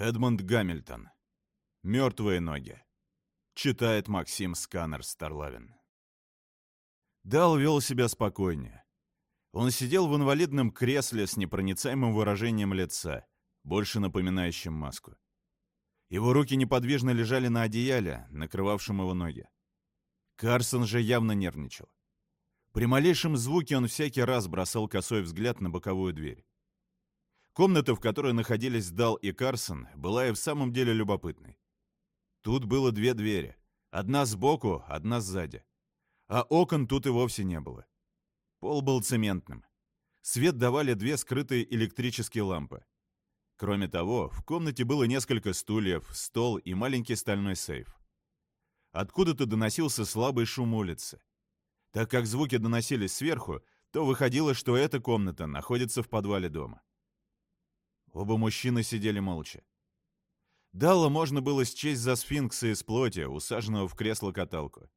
Эдмонд Гамильтон. «Мертвые ноги». Читает Максим Сканер Старлавин. Дал вел себя спокойнее. Он сидел в инвалидном кресле с непроницаемым выражением лица, больше напоминающим маску. Его руки неподвижно лежали на одеяле, накрывавшем его ноги. Карсон же явно нервничал. При малейшем звуке он всякий раз бросал косой взгляд на боковую дверь. Комната, в которой находились Дал и Карсон, была и в самом деле любопытной. Тут было две двери. Одна сбоку, одна сзади. А окон тут и вовсе не было. Пол был цементным. Свет давали две скрытые электрические лампы. Кроме того, в комнате было несколько стульев, стол и маленький стальной сейф. Откуда-то доносился слабый шум улицы. Так как звуки доносились сверху, то выходило, что эта комната находится в подвале дома. Оба мужчины сидели молча. Далла можно было счесть за сфинкса из плоти, усаженного в кресло-каталку.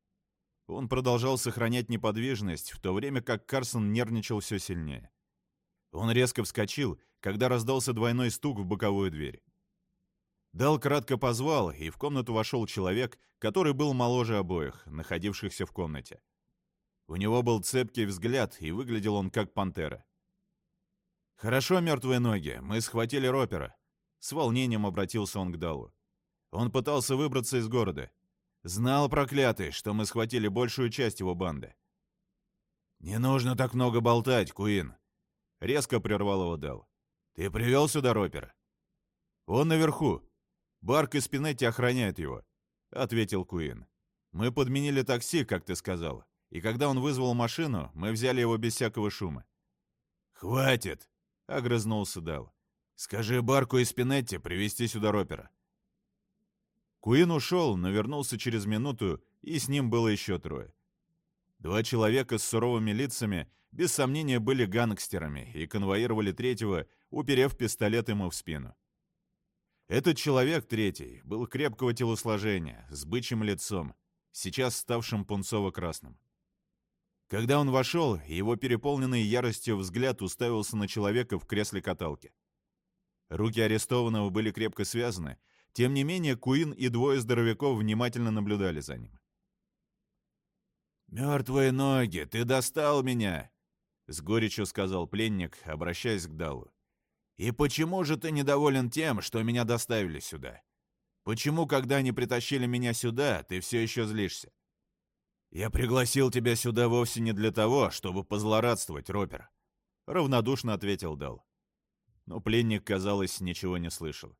Он продолжал сохранять неподвижность, в то время как Карсон нервничал все сильнее. Он резко вскочил, когда раздался двойной стук в боковую дверь. Дал кратко позвал, и в комнату вошел человек, который был моложе обоих, находившихся в комнате. У него был цепкий взгляд, и выглядел он как пантера. «Хорошо, мертвые ноги, мы схватили Ропера», с волнением обратился он к Далу. Он пытался выбраться из города. Знал, проклятый, что мы схватили большую часть его банды. «Не нужно так много болтать, Куин!» Резко прервал его Дал. «Ты привел сюда Ропера?» «Он наверху. Барк и Спинетти охраняют его», — ответил Куин. «Мы подменили такси, как ты сказал, и когда он вызвал машину, мы взяли его без всякого шума». «Хватит!» — огрызнулся Дал. Скажи Барку и Спинетти привести сюда Ропера». Куин ушел, но вернулся через минуту, и с ним было еще трое. Два человека с суровыми лицами, без сомнения, были гангстерами и конвоировали третьего, уперев пистолет ему в спину. Этот человек, третий, был крепкого телосложения, с бычьим лицом, сейчас ставшим пунцово-красным. Когда он вошел, его переполненный яростью взгляд уставился на человека в кресле каталки. Руки арестованного были крепко связаны, тем не менее Куин и двое здоровяков внимательно наблюдали за ним. «Мертвые ноги, ты достал меня!» — с горечью сказал пленник, обращаясь к Далу. «И почему же ты недоволен тем, что меня доставили сюда? Почему, когда они притащили меня сюда, ты все еще злишься?» «Я пригласил тебя сюда вовсе не для того, чтобы позлорадствовать, Ропер», — равнодушно ответил Дал но пленник, казалось, ничего не слышал.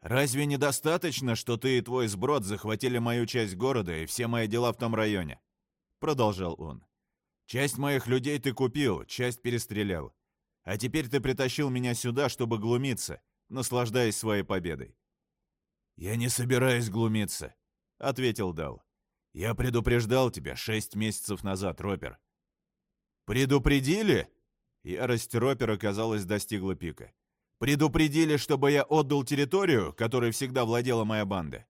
«Разве недостаточно, что ты и твой сброд захватили мою часть города и все мои дела в том районе?» Продолжал он. «Часть моих людей ты купил, часть перестрелял. А теперь ты притащил меня сюда, чтобы глумиться, наслаждаясь своей победой». «Я не собираюсь глумиться», — ответил Дал. «Я предупреждал тебя шесть месяцев назад, Ропер». «Предупредили?» Ярость Ропера, казалось, достигла пика. «Предупредили, чтобы я отдал территорию, которой всегда владела моя банда.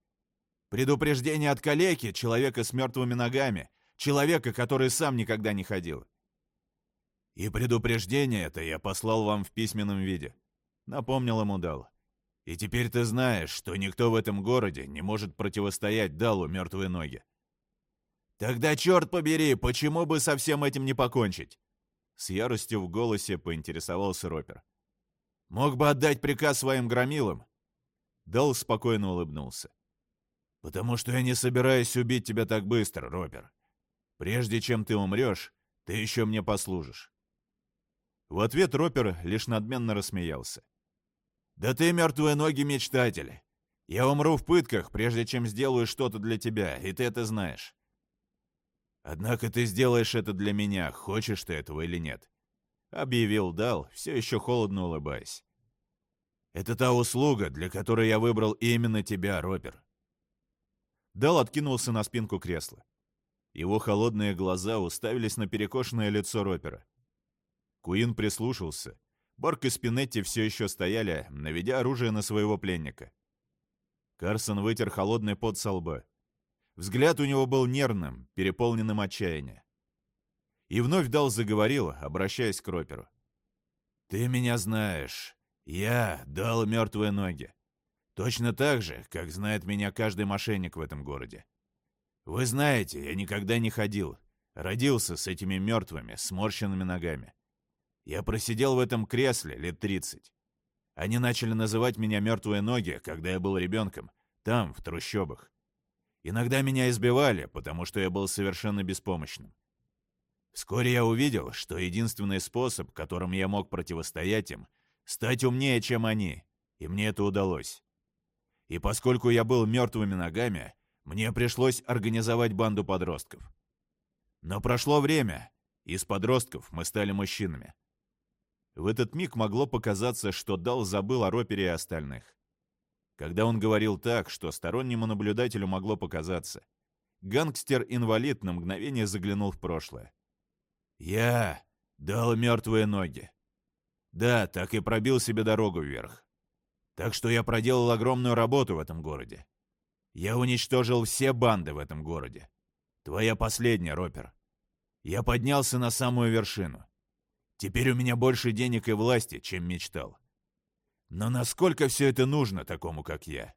Предупреждение от калеки, человека с мертвыми ногами, человека, который сам никогда не ходил. И предупреждение это я послал вам в письменном виде», — напомнил ему Дал. «И теперь ты знаешь, что никто в этом городе не может противостоять Далу мертвые ноги». «Тогда, черт побери, почему бы со всем этим не покончить?» С яростью в голосе поинтересовался Ропер. «Мог бы отдать приказ своим громилам?» Дал спокойно улыбнулся. «Потому что я не собираюсь убить тебя так быстро, Ропер. Прежде чем ты умрешь, ты еще мне послужишь». В ответ Ропер лишь надменно рассмеялся. «Да ты, мертвые ноги, мечтатель! Я умру в пытках, прежде чем сделаю что-то для тебя, и ты это знаешь. Однако ты сделаешь это для меня, хочешь ты этого или нет», — объявил Дал, все еще холодно улыбаясь. «Это та услуга, для которой я выбрал именно тебя, Ропер». Дал откинулся на спинку кресла. Его холодные глаза уставились на перекошенное лицо Ропера. Куин прислушался. Борг и Спинетти все еще стояли, наведя оружие на своего пленника. Карсон вытер холодный пот со лба. Взгляд у него был нервным, переполненным отчаяния. И вновь Дал заговорил, обращаясь к Роперу. «Ты меня знаешь. Я дал мертвые ноги. Точно так же, как знает меня каждый мошенник в этом городе. Вы знаете, я никогда не ходил. Родился с этими мертвыми, сморщенными ногами. Я просидел в этом кресле лет тридцать. Они начали называть меня «мертвые ноги», когда я был ребенком, там, в трущобах. Иногда меня избивали, потому что я был совершенно беспомощным. Вскоре я увидел, что единственный способ, которым я мог противостоять им, стать умнее, чем они, и мне это удалось. И поскольку я был мертвыми ногами, мне пришлось организовать банду подростков. Но прошло время, и из подростков мы стали мужчинами. В этот миг могло показаться, что Дал забыл о Ропере и остальных. Когда он говорил так, что стороннему наблюдателю могло показаться. Гангстер-инвалид на мгновение заглянул в прошлое. «Я дал мертвые ноги. Да, так и пробил себе дорогу вверх. Так что я проделал огромную работу в этом городе. Я уничтожил все банды в этом городе. Твоя последняя, Ропер. Я поднялся на самую вершину. Теперь у меня больше денег и власти, чем мечтал. Но насколько все это нужно такому, как я?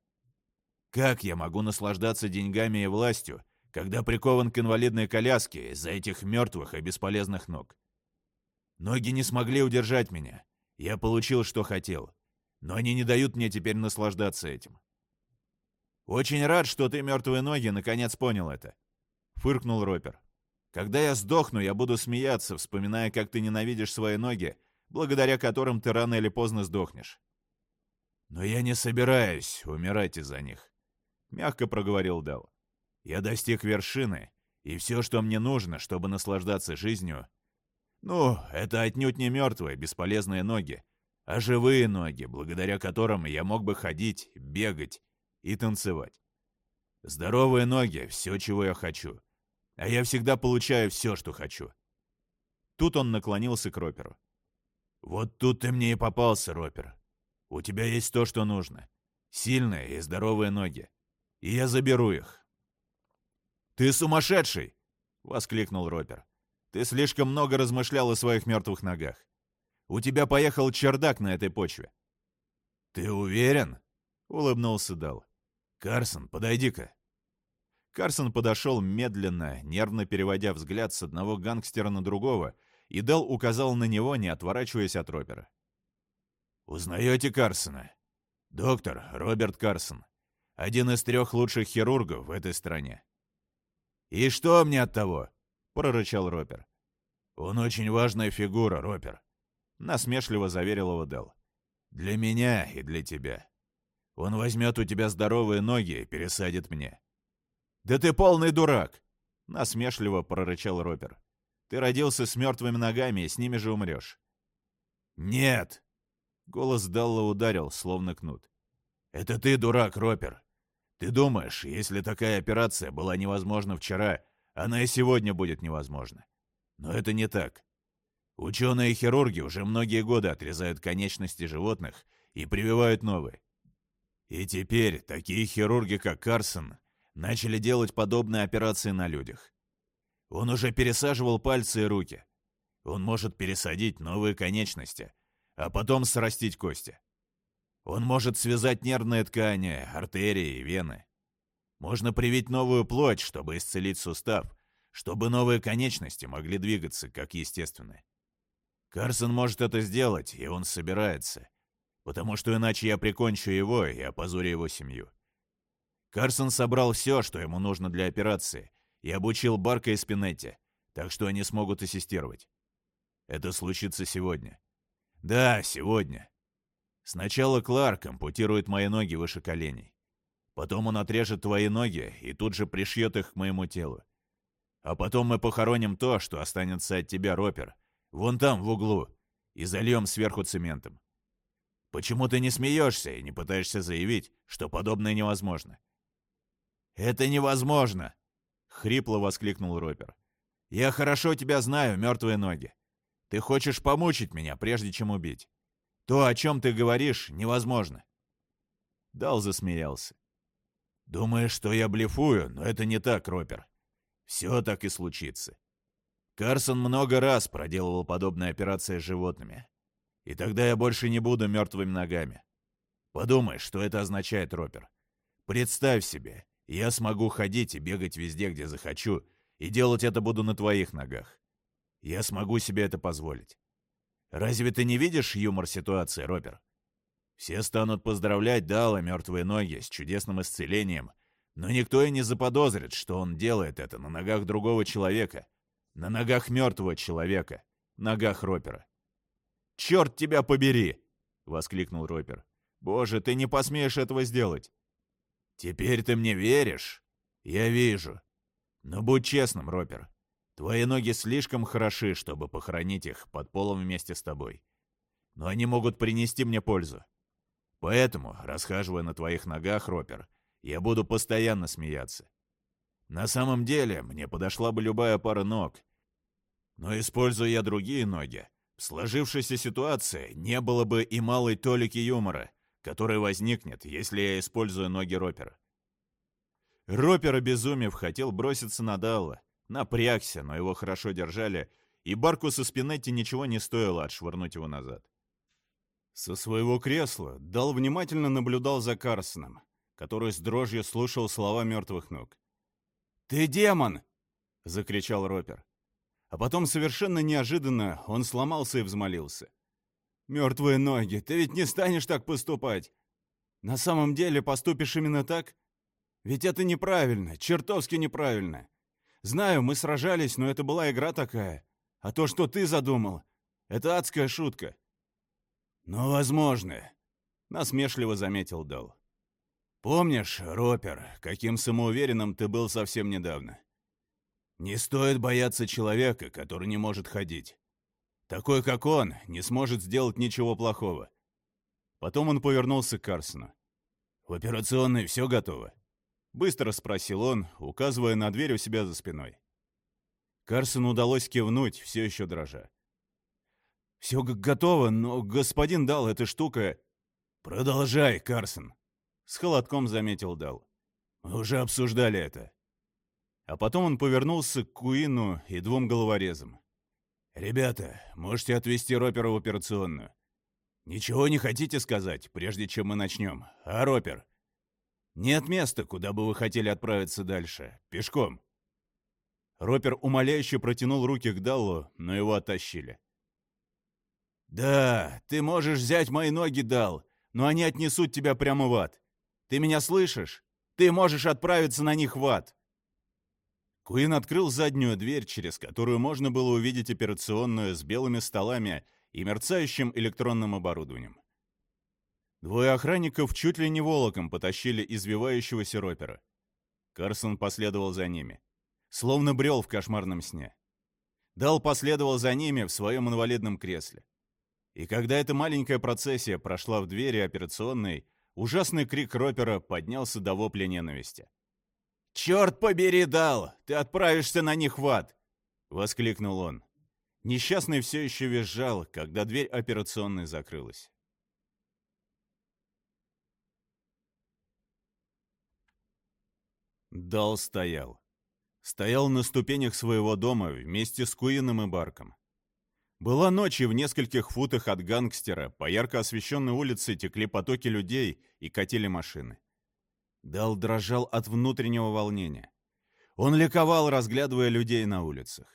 Как я могу наслаждаться деньгами и властью, когда прикован к инвалидной коляске из-за этих мертвых и бесполезных ног? Ноги не смогли удержать меня. Я получил, что хотел. Но они не дают мне теперь наслаждаться этим. «Очень рад, что ты, мертвые ноги, наконец понял это», — фыркнул Ропер. Когда я сдохну, я буду смеяться, вспоминая, как ты ненавидишь свои ноги, благодаря которым ты рано или поздно сдохнешь. Но я не собираюсь умирать из-за них, — мягко проговорил Дал. Я достиг вершины, и все, что мне нужно, чтобы наслаждаться жизнью... Ну, это отнюдь не мертвые, бесполезные ноги, а живые ноги, благодаря которым я мог бы ходить, бегать и танцевать. Здоровые ноги — все, чего я хочу — а я всегда получаю все, что хочу. Тут он наклонился к Роперу. «Вот тут ты мне и попался, Ропер. У тебя есть то, что нужно. Сильные и здоровые ноги. И я заберу их». «Ты сумасшедший!» — воскликнул Ропер. «Ты слишком много размышлял о своих мертвых ногах. У тебя поехал чердак на этой почве». «Ты уверен?» — улыбнулся Дал. «Карсон, подойди-ка». Карсон подошел медленно, нервно переводя взгляд с одного гангстера на другого, и Дел указал на него, не отворачиваясь от Ропера. «Узнаете Карсона?» «Доктор Роберт Карсон. Один из трех лучших хирургов в этой стране». «И что мне от того?» — прорычал Ропер. «Он очень важная фигура, Ропер», — насмешливо заверил его Дел. «Для меня и для тебя. Он возьмет у тебя здоровые ноги и пересадит мне. «Да ты полный дурак!» — насмешливо прорычал Ропер. «Ты родился с мертвыми ногами и с ними же умрешь». «Нет!» — голос Далла ударил, словно кнут. «Это ты дурак, Ропер. Ты думаешь, если такая операция была невозможна вчера, она и сегодня будет невозможна. Но это не так. Ученые-хирурги уже многие годы отрезают конечности животных и прививают новые. И теперь такие хирурги, как Карсон, начали делать подобные операции на людях. Он уже пересаживал пальцы и руки. Он может пересадить новые конечности, а потом срастить кости. Он может связать нервные ткани, артерии и вены. Можно привить новую плоть, чтобы исцелить сустав, чтобы новые конечности могли двигаться, как естественно. Карсон может это сделать, и он собирается, потому что иначе я прикончу его и опозорю его семью. Карсон собрал все, что ему нужно для операции, и обучил Барка и Спинетти, так что они смогут ассистировать. Это случится сегодня. Да, сегодня. Сначала Кларк ампутирует мои ноги выше коленей. Потом он отрежет твои ноги и тут же пришьет их к моему телу. А потом мы похороним то, что останется от тебя, Ропер, вон там, в углу, и зальем сверху цементом. Почему ты не смеешься и не пытаешься заявить, что подобное невозможно? «Это невозможно!» — хрипло воскликнул Ропер. «Я хорошо тебя знаю, мертвые ноги. Ты хочешь помучить меня, прежде чем убить. То, о чем ты говоришь, невозможно». Дал засмеялся. «Думаешь, что я блефую, но это не так, Ропер. Все так и случится. Карсон много раз проделывал подобные операции с животными. И тогда я больше не буду мертвыми ногами. Подумай, что это означает, Ропер. Представь себе, я смогу ходить и бегать везде, где захочу, и делать это буду на твоих ногах. Я смогу себе это позволить. Разве ты не видишь юмор ситуации, Ропер? Все станут поздравлять Дала мертвые ноги с чудесным исцелением, но никто и не заподозрит, что он делает это на ногах другого человека, на ногах мертвого человека, ногах Ропера. «Черт тебя побери!» — воскликнул Ропер. «Боже, ты не посмеешь этого сделать!» «Теперь ты мне веришь?» «Я вижу. Но будь честным, Ропер. Твои ноги слишком хороши, чтобы похоронить их под полом вместе с тобой. Но они могут принести мне пользу. Поэтому, расхаживая на твоих ногах, Ропер, я буду постоянно смеяться. На самом деле, мне подошла бы любая пара ног. Но используя я другие ноги, в сложившейся ситуации не было бы и малой толики юмора, который возникнет, если я использую ноги Ропера. Ропер, обезумев, хотел броситься на Далла, напрягся, но его хорошо держали, и Баркусу Спинетти ничего не стоило отшвырнуть его назад. Со своего кресла Дал внимательно наблюдал за Карсоном, который с дрожью слушал слова мертвых ног. «Ты демон!» — закричал Ропер. А потом совершенно неожиданно он сломался и взмолился. «Мертвые ноги, ты ведь не станешь так поступать! На самом деле поступишь именно так? Ведь это неправильно, чертовски неправильно. Знаю, мы сражались, но это была игра такая. А то, что ты задумал, это адская шутка». «Ну, возможно», — насмешливо заметил Дал. Помнишь, Ропер, каким самоуверенным ты был совсем недавно? Не стоит бояться человека, который не может ходить. Такой, как он, не сможет сделать ничего плохого. Потом он повернулся к Карсону. «В операционной все готово?» Быстро спросил он, указывая на дверь у себя за спиной. Карсону удалось кивнуть, все еще дрожа. «Все готово, но господин дал эта штука...» «Продолжай, Карсон», с холодком заметил Дал. «Мы уже обсуждали это». А потом он повернулся к Куину и двум головорезам. «Ребята, можете отвезти Ропера в операционную. Ничего не хотите сказать, прежде чем мы начнем, а, Ропер? Нет места, куда бы вы хотели отправиться дальше. Пешком». Ропер умоляюще протянул руки к Даллу, но его оттащили. «Да, ты можешь взять мои ноги, Дал, но они отнесут тебя прямо в ад. Ты меня слышишь? Ты можешь отправиться на них в ад!» Куин открыл заднюю дверь, через которую можно было увидеть операционную с белыми столами и мерцающим электронным оборудованием. Двое охранников чуть ли не волоком потащили извивающегося ропера. Карсон последовал за ними. Словно брел в кошмарном сне. Дал последовал за ними в своем инвалидном кресле. И когда эта маленькая процессия прошла в двери операционной, Ужасный крик Ропера поднялся до вопля ненависти. «Черт побери, Дал! Ты отправишься на них в ад!» — воскликнул он. Несчастный все еще визжал, когда дверь операционной закрылась. Дал стоял. Стоял на ступенях своего дома вместе с Куином и Барком. Была ночь, и в нескольких футах от гангстера по ярко освещенной улице текли потоки людей и катили машины. Дал дрожал от внутреннего волнения. Он ликовал, разглядывая людей на улицах.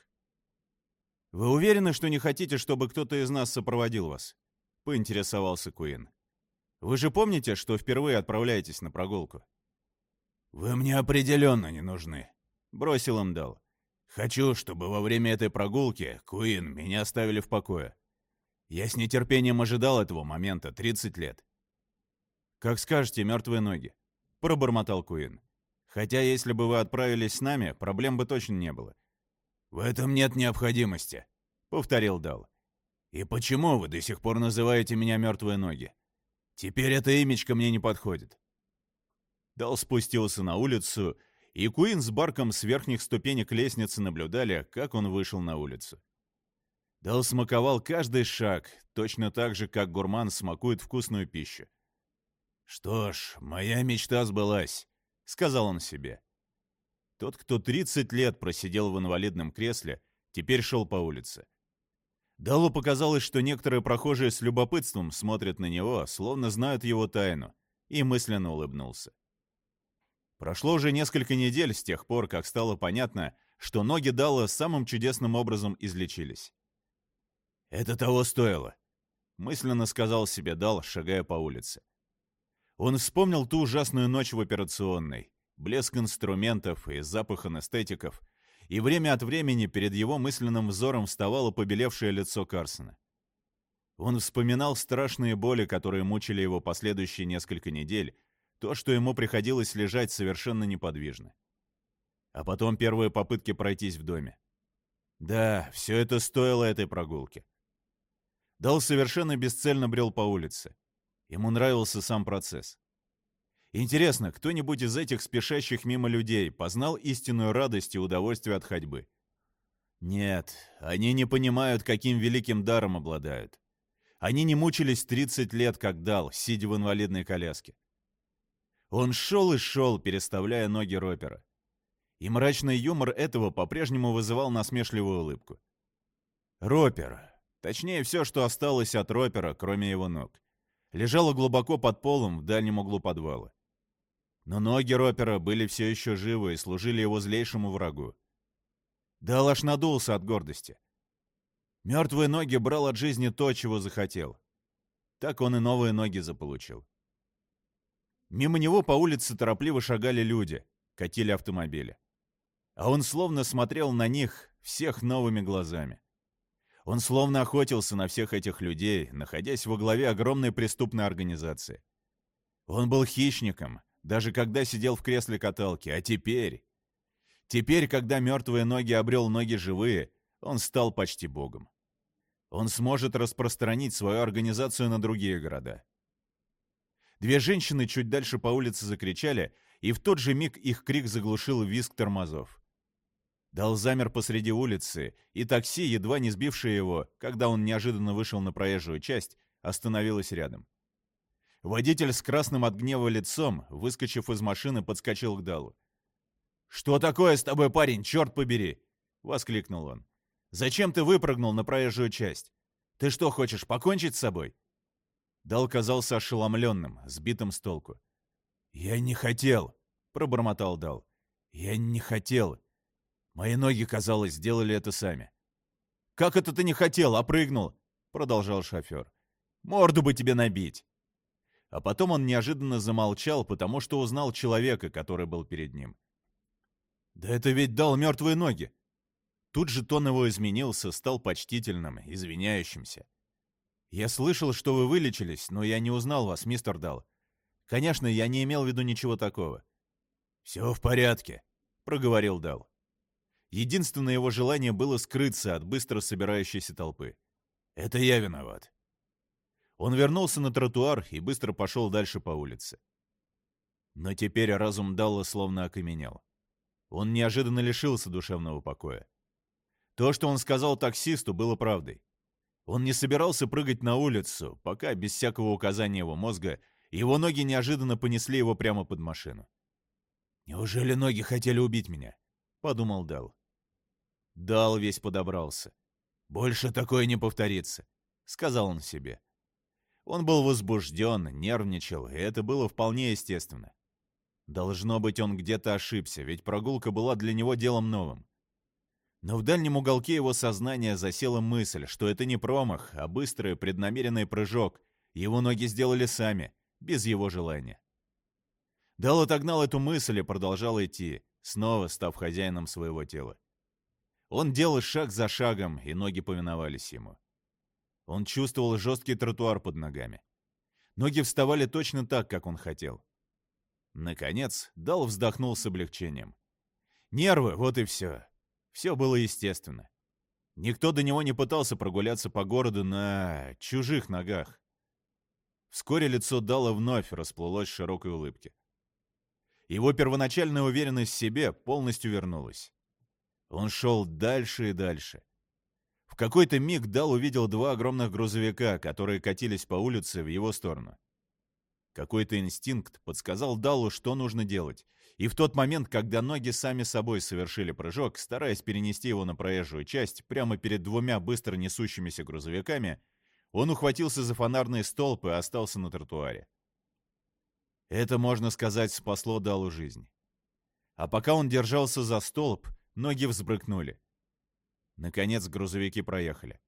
«Вы уверены, что не хотите, чтобы кто-то из нас сопроводил вас?» — поинтересовался Куин. «Вы же помните, что впервые отправляетесь на прогулку?» «Вы мне определенно не нужны», — бросил им Дал. Хочу, чтобы во время этой прогулки, Куин, меня оставили в покое. Я с нетерпением ожидал этого момента 30 лет. «Как скажете, мертвые ноги», — пробормотал Куин. «Хотя, если бы вы отправились с нами, проблем бы точно не было». «В этом нет необходимости», — повторил Дал. «И почему вы до сих пор называете меня мертвые ноги? Теперь это имечко мне не подходит». Дал спустился на улицу и Куин с Барком с верхних ступенек лестницы наблюдали, как он вышел на улицу. Дал смаковал каждый шаг, точно так же, как гурман смакует вкусную пищу. «Что ж, моя мечта сбылась», — сказал он себе. Тот, кто 30 лет просидел в инвалидном кресле, теперь шел по улице. Далу показалось, что некоторые прохожие с любопытством смотрят на него, словно знают его тайну, и мысленно улыбнулся. Прошло уже несколько недель с тех пор, как стало понятно, что ноги Дала самым чудесным образом излечились. «Это того стоило», — мысленно сказал себе Дал, шагая по улице. Он вспомнил ту ужасную ночь в операционной, блеск инструментов и запах анестетиков, и время от времени перед его мысленным взором вставало побелевшее лицо Карсона. Он вспоминал страшные боли, которые мучили его последующие несколько недель, то, что ему приходилось лежать совершенно неподвижно. А потом первые попытки пройтись в доме. Да, все это стоило этой прогулки. Дал совершенно бесцельно брел по улице. Ему нравился сам процесс. Интересно, кто-нибудь из этих спешащих мимо людей познал истинную радость и удовольствие от ходьбы? Нет, они не понимают, каким великим даром обладают. Они не мучились 30 лет, как дал, сидя в инвалидной коляске. Он шел и шел, переставляя ноги ропера. И мрачный юмор этого по-прежнему вызывал насмешливую улыбку. Ропер, точнее все, что осталось от ропера, кроме его ног, лежало глубоко под полом в дальнем углу подвала. Но ноги ропера были все еще живы и служили его злейшему врагу. Дал аж надулся от гордости. Мертвые ноги брал от жизни то, чего захотел. Так он и новые ноги заполучил. Мимо него по улице торопливо шагали люди, катили автомобили. А он словно смотрел на них всех новыми глазами. Он словно охотился на всех этих людей, находясь во главе огромной преступной организации. Он был хищником, даже когда сидел в кресле каталки, а теперь... Теперь, когда мертвые ноги обрел ноги живые, он стал почти богом. Он сможет распространить свою организацию на другие города. Две женщины чуть дальше по улице закричали, и в тот же миг их крик заглушил визг тормозов. Дал замер посреди улицы, и такси, едва не сбившее его, когда он неожиданно вышел на проезжую часть, остановилось рядом. Водитель с красным от гнева лицом, выскочив из машины, подскочил к Далу. «Что такое с тобой, парень, черт побери?» — воскликнул он. «Зачем ты выпрыгнул на проезжую часть? Ты что, хочешь покончить с собой?» Дал казался ошеломленным, сбитым с толку. «Я не хотел», — пробормотал Дал. «Я не хотел. Мои ноги, казалось, сделали это сами». «Как это ты не хотел, а прыгнул?» — продолжал шофер. «Морду бы тебе набить!» А потом он неожиданно замолчал, потому что узнал человека, который был перед ним. «Да это ведь дал мертвые ноги!» Тут же тон его изменился, стал почтительным, извиняющимся. «Я слышал, что вы вылечились, но я не узнал вас, мистер Дал. Конечно, я не имел в виду ничего такого». «Все в порядке», — проговорил Дал. Единственное его желание было скрыться от быстро собирающейся толпы. «Это я виноват». Он вернулся на тротуар и быстро пошел дальше по улице. Но теперь разум Далла словно окаменел. Он неожиданно лишился душевного покоя. То, что он сказал таксисту, было правдой. Он не собирался прыгать на улицу, пока, без всякого указания его мозга, его ноги неожиданно понесли его прямо под машину. «Неужели ноги хотели убить меня?» — подумал Дал. Дал весь подобрался. «Больше такое не повторится», — сказал он себе. Он был возбужден, нервничал, и это было вполне естественно. Должно быть, он где-то ошибся, ведь прогулка была для него делом новым. Но в дальнем уголке его сознания засела мысль, что это не промах, а быстрый преднамеренный прыжок. Его ноги сделали сами, без его желания. Дал отогнал эту мысль и продолжал идти, снова став хозяином своего тела. Он делал шаг за шагом, и ноги повиновались ему. Он чувствовал жесткий тротуар под ногами. Ноги вставали точно так, как он хотел. Наконец, Дал вздохнул с облегчением. Нервы, вот и все. Все было естественно. Никто до него не пытался прогуляться по городу на чужих ногах. Вскоре лицо Дала вновь расплылось в широкой улыбке. Его первоначальная уверенность в себе полностью вернулась. Он шел дальше и дальше. В какой-то миг Дал увидел два огромных грузовика, которые катились по улице в его сторону. Какой-то инстинкт подсказал Далу, что нужно делать, И в тот момент, когда ноги сами собой совершили прыжок, стараясь перенести его на проезжую часть, прямо перед двумя быстро несущимися грузовиками, он ухватился за фонарный столб и остался на тротуаре. Это, можно сказать, спасло Далу жизнь. А пока он держался за столб, ноги взбрыкнули. Наконец грузовики проехали.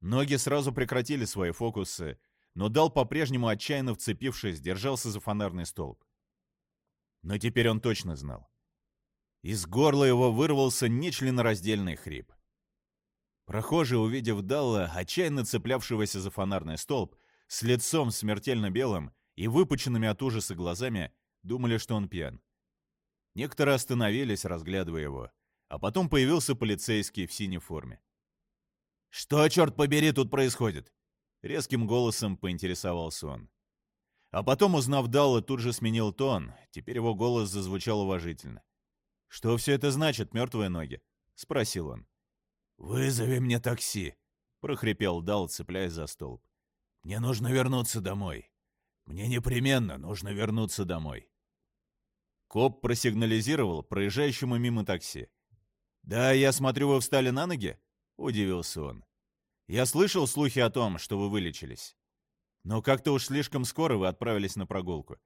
Ноги сразу прекратили свои фокусы, но Дал, по-прежнему отчаянно вцепившись, держался за фонарный столб. Но теперь он точно знал. Из горла его вырвался нечленораздельный хрип. Прохожие, увидев Далла, отчаянно цеплявшегося за фонарный столб, с лицом смертельно белым и выпученными от ужаса глазами, думали, что он пьян. Некоторые остановились, разглядывая его, а потом появился полицейский в синей форме. «Что, черт побери, тут происходит?» Резким голосом поинтересовался он. А потом, узнав Далла, тут же сменил тон. Теперь его голос зазвучал уважительно. «Что все это значит, мертвые ноги?» — спросил он. «Вызови мне такси», — прохрипел Дал, цепляясь за столб. «Мне нужно вернуться домой. Мне непременно нужно вернуться домой». Коп просигнализировал проезжающему мимо такси. «Да, я смотрю, вы встали на ноги?» — удивился он. «Я слышал слухи о том, что вы вылечились. Но как-то уж слишком скоро вы отправились на прогулку.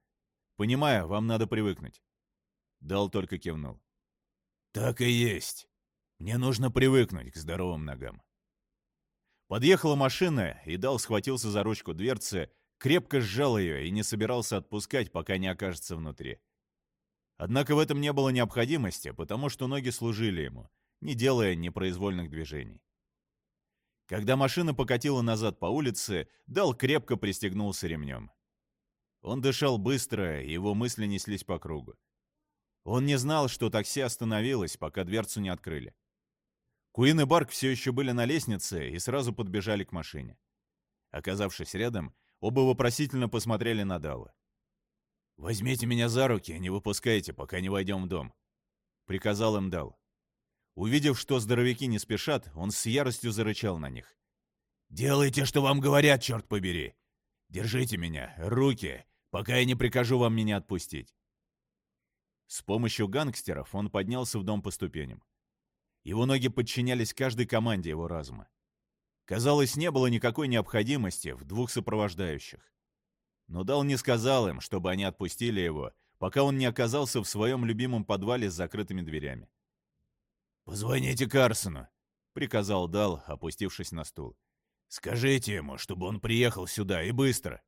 Понимаю, вам надо привыкнуть». Дал только кивнул. «Так и есть. Мне нужно привыкнуть к здоровым ногам». Подъехала машина, и Дал схватился за ручку дверцы, крепко сжал ее и не собирался отпускать, пока не окажется внутри. Однако в этом не было необходимости, потому что ноги служили ему, не делая непроизвольных движений. Когда машина покатила назад по улице, Дал крепко пристегнулся ремнем. Он дышал быстро, его мысли неслись по кругу. Он не знал, что такси остановилось, пока дверцу не открыли. Куин и Барк все еще были на лестнице и сразу подбежали к машине. Оказавшись рядом, оба вопросительно посмотрели на Дала. «Возьмите меня за руки, не выпускайте, пока не войдем в дом», — приказал им Дал. Увидев, что здоровяки не спешат, он с яростью зарычал на них. «Делайте, что вам говорят, черт побери! Держите меня, руки, пока я не прикажу вам меня отпустить!» С помощью гангстеров он поднялся в дом по ступеням. Его ноги подчинялись каждой команде его разума. Казалось, не было никакой необходимости в двух сопровождающих. Но Дал не сказал им, чтобы они отпустили его, пока он не оказался в своем любимом подвале с закрытыми дверями. «Позвоните Карсону», — приказал Дал, опустившись на стул. «Скажите ему, чтобы он приехал сюда и быстро».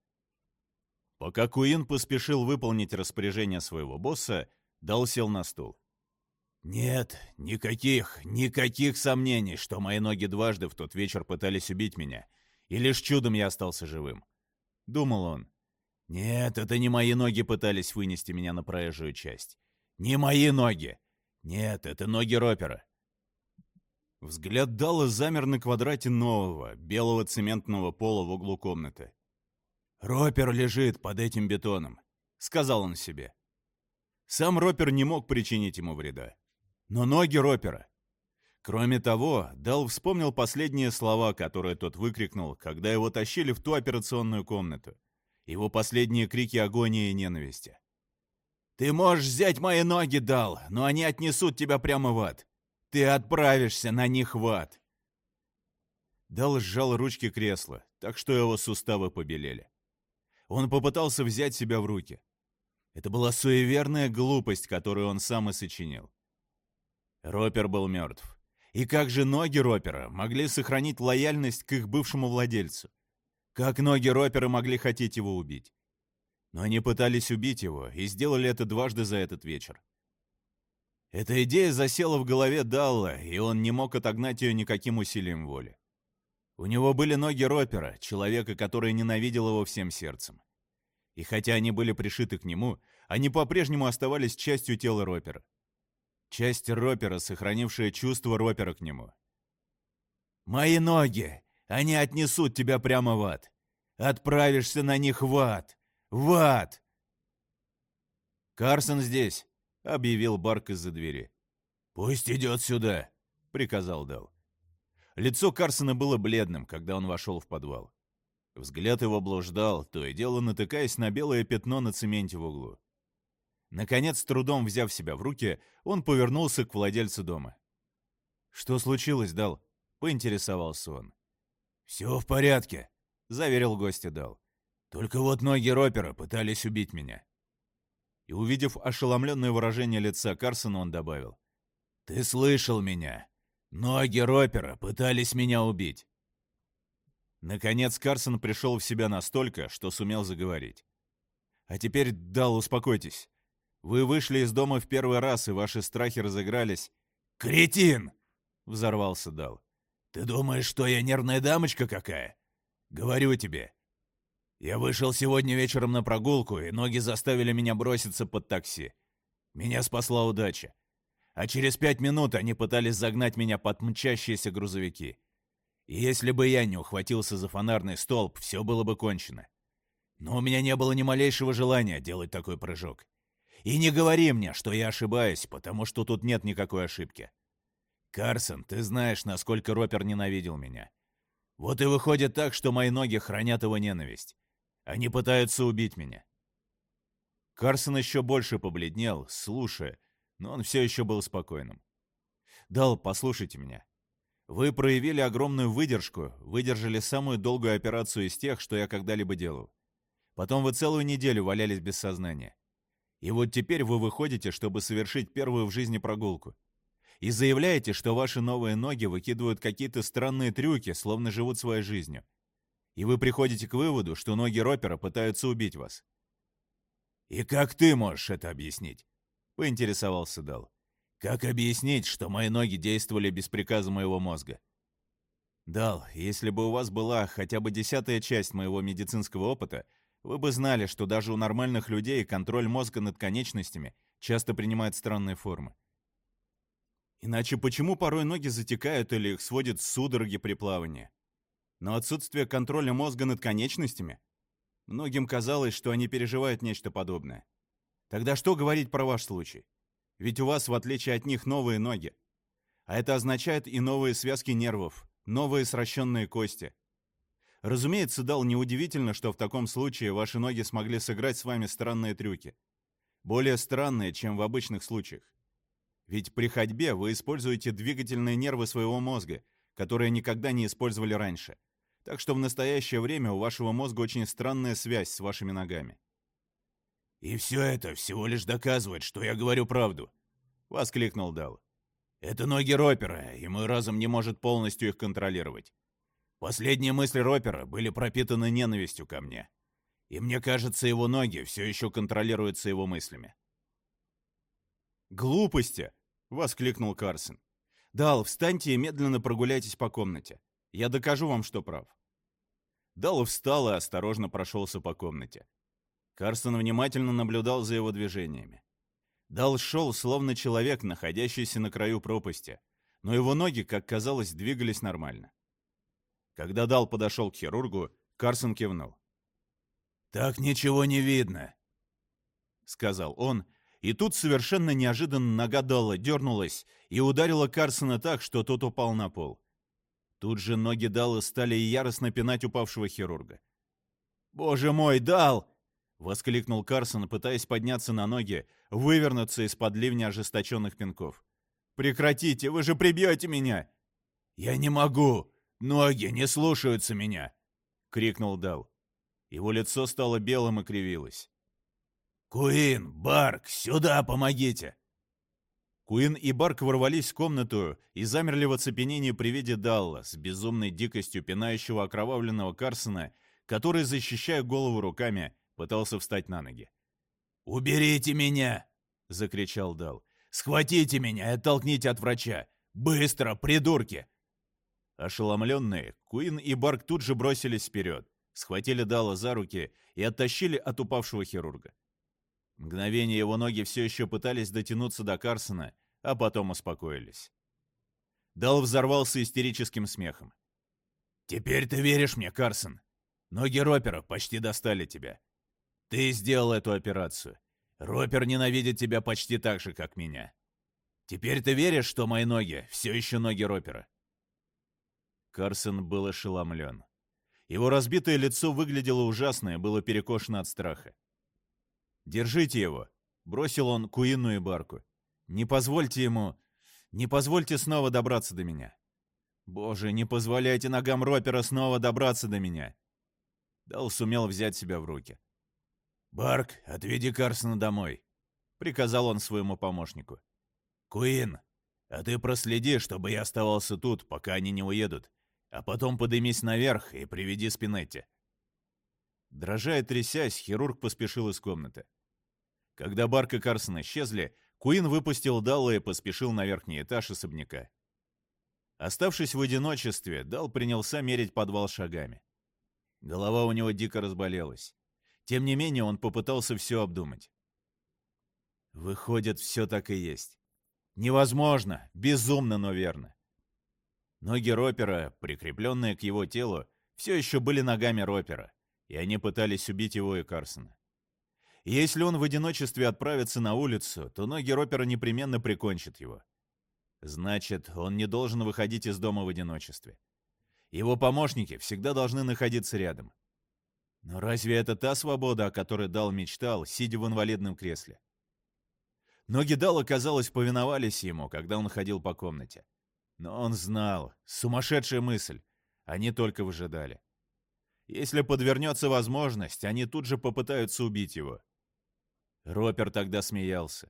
Пока Куин поспешил выполнить распоряжение своего босса, Дал сел на стул. «Нет, никаких, никаких сомнений, что мои ноги дважды в тот вечер пытались убить меня, и лишь чудом я остался живым», — думал он. Нет, это не мои ноги пытались вынести меня на проезжую часть. Не мои ноги. Нет, это ноги Ропера. Взгляд Далла замер на квадрате нового, белого цементного пола в углу комнаты. «Ропер лежит под этим бетоном», — сказал он себе. Сам Ропер не мог причинить ему вреда. Но ноги Ропера. Кроме того, Дал вспомнил последние слова, которые тот выкрикнул, когда его тащили в ту операционную комнату его последние крики агонии и ненависти. «Ты можешь взять мои ноги, Дал, но они отнесут тебя прямо в ад. Ты отправишься на них в ад!» Дал сжал ручки кресла, так что его суставы побелели. Он попытался взять себя в руки. Это была суеверная глупость, которую он сам и сочинил. Ропер был мертв. И как же ноги Ропера могли сохранить лояльность к их бывшему владельцу? Как ноги Ропера могли хотеть его убить? Но они пытались убить его и сделали это дважды за этот вечер. Эта идея засела в голове Далла, и он не мог отогнать ее никаким усилием воли. У него были ноги Ропера, человека, который ненавидел его всем сердцем. И хотя они были пришиты к нему, они по-прежнему оставались частью тела Ропера. Часть Ропера, сохранившая чувство Ропера к нему. «Мои ноги! Они отнесут тебя прямо в ад. Отправишься на них в ад. В ад!» «Карсон здесь», — объявил Барк из-за двери. «Пусть идет сюда», — приказал Дал. Лицо Карсона было бледным, когда он вошел в подвал. Взгляд его блуждал, то и дело натыкаясь на белое пятно на цементе в углу. Наконец, с трудом взяв себя в руки, он повернулся к владельцу дома. «Что случилось, Дал?» — поинтересовался он. «Все в порядке», — заверил гостя Дал. «Только вот ноги Ропера пытались убить меня». И, увидев ошеломленное выражение лица Карсона, он добавил. «Ты слышал меня. Ноги Ропера пытались меня убить». Наконец Карсон пришел в себя настолько, что сумел заговорить. «А теперь, Дал, успокойтесь. Вы вышли из дома в первый раз, и ваши страхи разыгрались». «Кретин!» — взорвался Дал. «Ты думаешь, что я нервная дамочка какая? Говорю тебе. Я вышел сегодня вечером на прогулку, и ноги заставили меня броситься под такси. Меня спасла удача. А через пять минут они пытались загнать меня под мчащиеся грузовики. И если бы я не ухватился за фонарный столб, все было бы кончено. Но у меня не было ни малейшего желания делать такой прыжок. И не говори мне, что я ошибаюсь, потому что тут нет никакой ошибки. Карсон, ты знаешь, насколько Ропер ненавидел меня. Вот и выходит так, что мои ноги хранят его ненависть. Они пытаются убить меня. Карсон еще больше побледнел, слушая, но он все еще был спокойным. «Дал, послушайте меня. Вы проявили огромную выдержку, выдержали самую долгую операцию из тех, что я когда-либо делал. Потом вы целую неделю валялись без сознания. И вот теперь вы выходите, чтобы совершить первую в жизни прогулку. И заявляете, что ваши новые ноги выкидывают какие-то странные трюки, словно живут своей жизнью. И вы приходите к выводу, что ноги Ропера пытаются убить вас. «И как ты можешь это объяснить?» — поинтересовался Дал. «Как объяснить, что мои ноги действовали без приказа моего мозга?» «Дал, если бы у вас была хотя бы десятая часть моего медицинского опыта, вы бы знали, что даже у нормальных людей контроль мозга над конечностями часто принимает странные формы. Иначе почему порой ноги затекают или их сводят судороги при плавании? Но отсутствие контроля мозга над конечностями? Многим казалось, что они переживают нечто подобное. Тогда что говорить про ваш случай? Ведь у вас, в отличие от них, новые ноги. А это означает и новые связки нервов, новые сращенные кости, Разумеется, Дал, неудивительно, что в таком случае ваши ноги смогли сыграть с вами странные трюки. Более странные, чем в обычных случаях. Ведь при ходьбе вы используете двигательные нервы своего мозга, которые никогда не использовали раньше. Так что в настоящее время у вашего мозга очень странная связь с вашими ногами. «И все это всего лишь доказывает, что я говорю правду», — воскликнул Дал. «Это ноги Ропера, и мой разум не может полностью их контролировать. Последние мысли Ропера были пропитаны ненавистью ко мне. И мне кажется, его ноги все еще контролируются его мыслями. «Глупости!» — воскликнул Карсон. «Дал, встаньте и медленно прогуляйтесь по комнате. Я докажу вам, что прав». Дал встал и осторожно прошелся по комнате. Карсон внимательно наблюдал за его движениями. Дал шел, словно человек, находящийся на краю пропасти, но его ноги, как казалось, двигались нормально. Когда Дал подошел к хирургу, Карсон кивнул. «Так ничего не видно», — сказал он, и тут совершенно неожиданно нога Дала дернулась и ударила Карсона так, что тот упал на пол. Тут же ноги Дала стали яростно пинать упавшего хирурга. «Боже мой, Дал!» — воскликнул Карсон, пытаясь подняться на ноги, вывернуться из-под ливня ожесточенных пинков. «Прекратите, вы же прибьете меня!» «Я не могу!» «Ноги не слушаются меня!» — крикнул Дал. Его лицо стало белым и кривилось. «Куин, Барк, сюда помогите!» Куин и Барк ворвались в комнату и замерли в оцепенении при виде Далла с безумной дикостью пинающего окровавленного Карсона, который, защищая голову руками, пытался встать на ноги. «Уберите меня!» — закричал Дал. «Схватите меня и оттолкните от врача! Быстро, придурки! Ошеломленные, Куин и Барк тут же бросились вперед, схватили Дала за руки и оттащили от упавшего хирурга. Мгновение его ноги все еще пытались дотянуться до Карсона, а потом успокоились. Дал взорвался истерическим смехом. «Теперь ты веришь мне, Карсон? Ноги Ропера почти достали тебя. Ты сделал эту операцию. Ропер ненавидит тебя почти так же, как меня. Теперь ты веришь, что мои ноги все еще ноги Ропера?» Карсон был ошеломлен. Его разбитое лицо выглядело ужасно и было перекошено от страха. «Держите его!» — Бросил он Куину и Барку. «Не позвольте ему... Не позвольте снова добраться до меня. Боже, не позволяйте ногам Ропера снова добраться до меня!» Дал сумел взять себя в руки. «Барк, отведи Карсона домой», — приказал он своему помощнику. «Куин, а ты проследи, чтобы я оставался тут, пока они не уедут, а потом подымись наверх и приведи Спинетти». Дрожа и трясясь, хирург поспешил из комнаты. Когда Барк и Карсон исчезли, Куин выпустил Далла и поспешил на верхний этаж особняка. Оставшись в одиночестве, Дал принялся мерить подвал шагами. Голова у него дико разболелась. Тем не менее, он попытался все обдумать. Выходит, все так и есть. Невозможно, безумно, но верно. Ноги Ропера, прикрепленные к его телу, все еще были ногами Ропера, и они пытались убить его и Карсона. если он в одиночестве отправится на улицу, то ноги Ропера непременно прикончат его. Значит, он не должен выходить из дома в одиночестве. Его помощники всегда должны находиться рядом. Но разве это та свобода, о которой Дал мечтал, сидя в инвалидном кресле? Ноги Дала, казалось, повиновались ему, когда он ходил по комнате. Но он знал, сумасшедшая мысль, они только выжидали. Если подвернется возможность, они тут же попытаются убить его. Ропер тогда смеялся.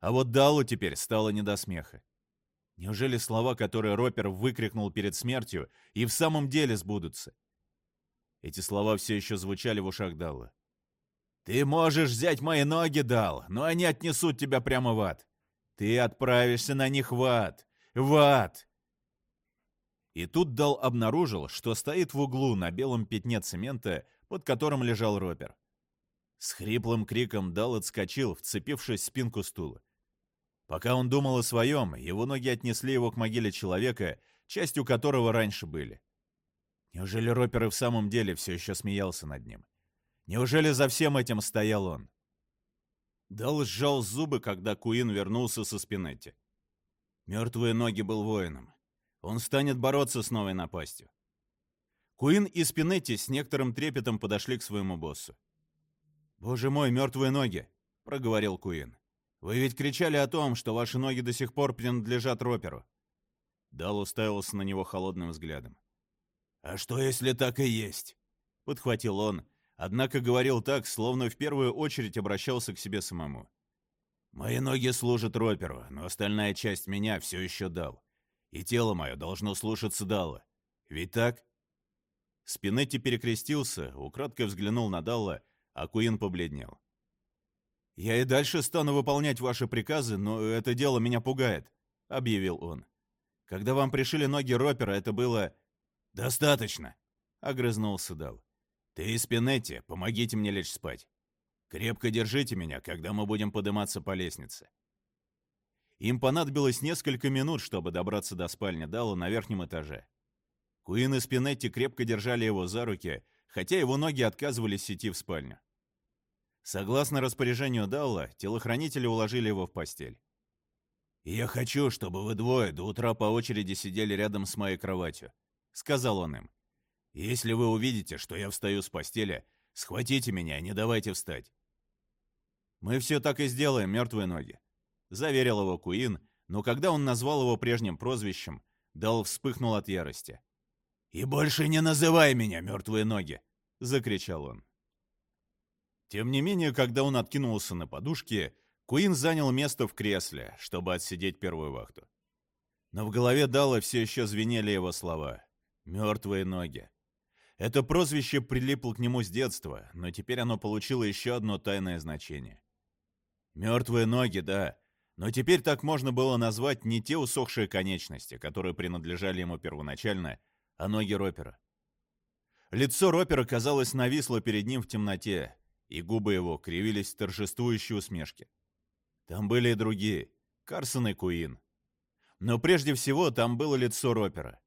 А вот Далу теперь стало не до смеха. Неужели слова, которые Ропер выкрикнул перед смертью, и в самом деле сбудутся? Эти слова все еще звучали в ушах Далла. «Ты можешь взять мои ноги, Дал, но они отнесут тебя прямо в ад. Ты отправишься на них в ад. В ад!» И тут Дал обнаружил, что стоит в углу на белом пятне цемента, под которым лежал Ропер. С хриплым криком Дал отскочил, вцепившись в спинку стула. Пока он думал о своем, его ноги отнесли его к могиле человека, частью которого раньше были. Неужели Ропер и в самом деле все еще смеялся над ним? Неужели за всем этим стоял он? Дал сжал зубы, когда Куин вернулся со Спинетти. Мертвые ноги был воином. Он станет бороться с новой напастью. Куин и Спинетти с некоторым трепетом подошли к своему боссу. «Боже мой, мертвые ноги!» — проговорил Куин. Вы ведь кричали о том, что ваши ноги до сих пор принадлежат Роперу. Дал уставился на него холодным взглядом. «А что, если так и есть?» — подхватил он, однако говорил так, словно в первую очередь обращался к себе самому. «Мои ноги служат Роперу, но остальная часть меня все еще дал. И тело мое должно слушаться Дала. Ведь так?» Спинетти перекрестился, украдкой взглянул на Далла, а Куин побледнел. «Я и дальше стану выполнять ваши приказы, но это дело меня пугает», — объявил он. «Когда вам пришили ноги Ропера, это было...» «Достаточно», — огрызнулся Дал. «Ты и Спинетти, помогите мне лечь спать. Крепко держите меня, когда мы будем подниматься по лестнице». Им понадобилось несколько минут, чтобы добраться до спальни Дала на верхнем этаже. Куин и Спинетти крепко держали его за руки, хотя его ноги отказывались идти в спальню. Согласно распоряжению Далла, телохранители уложили его в постель. «Я хочу, чтобы вы двое до утра по очереди сидели рядом с моей кроватью», — сказал он им. «Если вы увидите, что я встаю с постели, схватите меня не давайте встать». «Мы все так и сделаем, мертвые ноги», — заверил его Куин, но когда он назвал его прежним прозвищем, Дал вспыхнул от ярости. «И больше не называй меня, мертвые ноги!» — закричал он. Тем не менее, когда он откинулся на подушке, Куин занял место в кресле, чтобы отсидеть первую вахту. Но в голове Дала все еще звенели его слова. «Мертвые ноги». Это прозвище прилипло к нему с детства, но теперь оно получило еще одно тайное значение. Мертвые ноги, да, но теперь так можно было назвать не те усохшие конечности, которые принадлежали ему первоначально, а ноги Ропера. Лицо Ропера, казалось, нависло перед ним в темноте, и губы его кривились в торжествующей усмешке. Там были и другие, Карсон и Куин. Но прежде всего там было лицо Ропера.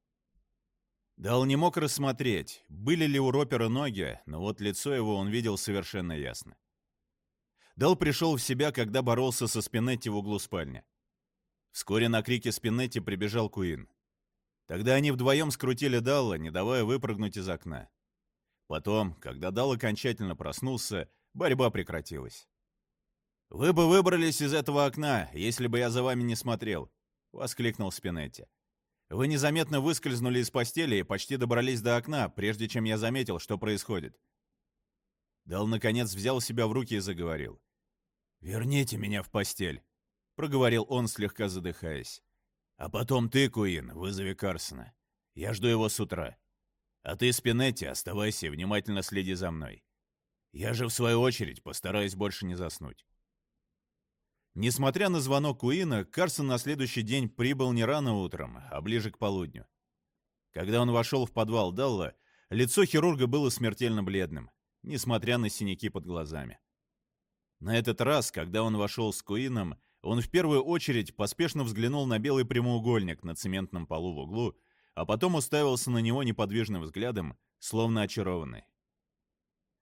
Дал не мог рассмотреть, были ли у Ропера ноги, но вот лицо его он видел совершенно ясно. Дал пришел в себя, когда боролся со Спинетти в углу спальни. Вскоре на крики Спинетти прибежал Куин. Тогда они вдвоем скрутили Далла, не давая выпрыгнуть из окна. Потом, когда Дал окончательно проснулся, борьба прекратилась. «Вы бы выбрались из этого окна, если бы я за вами не смотрел», — воскликнул Спинетти. «Вы незаметно выскользнули из постели и почти добрались до окна, прежде чем я заметил, что происходит». Дал, наконец, взял себя в руки и заговорил. «Верните меня в постель», — проговорил он, слегка задыхаясь. «А потом ты, Куин, вызови Карсона. Я жду его с утра. А ты, Спинетти, оставайся и внимательно следи за мной. Я же, в свою очередь, постараюсь больше не заснуть». Несмотря на звонок Куина, Карсон на следующий день прибыл не рано утром, а ближе к полудню. Когда он вошел в подвал Далла, лицо хирурга было смертельно бледным, несмотря на синяки под глазами. На этот раз, когда он вошел с Куином, он в первую очередь поспешно взглянул на белый прямоугольник на цементном полу в углу, а потом уставился на него неподвижным взглядом, словно очарованный.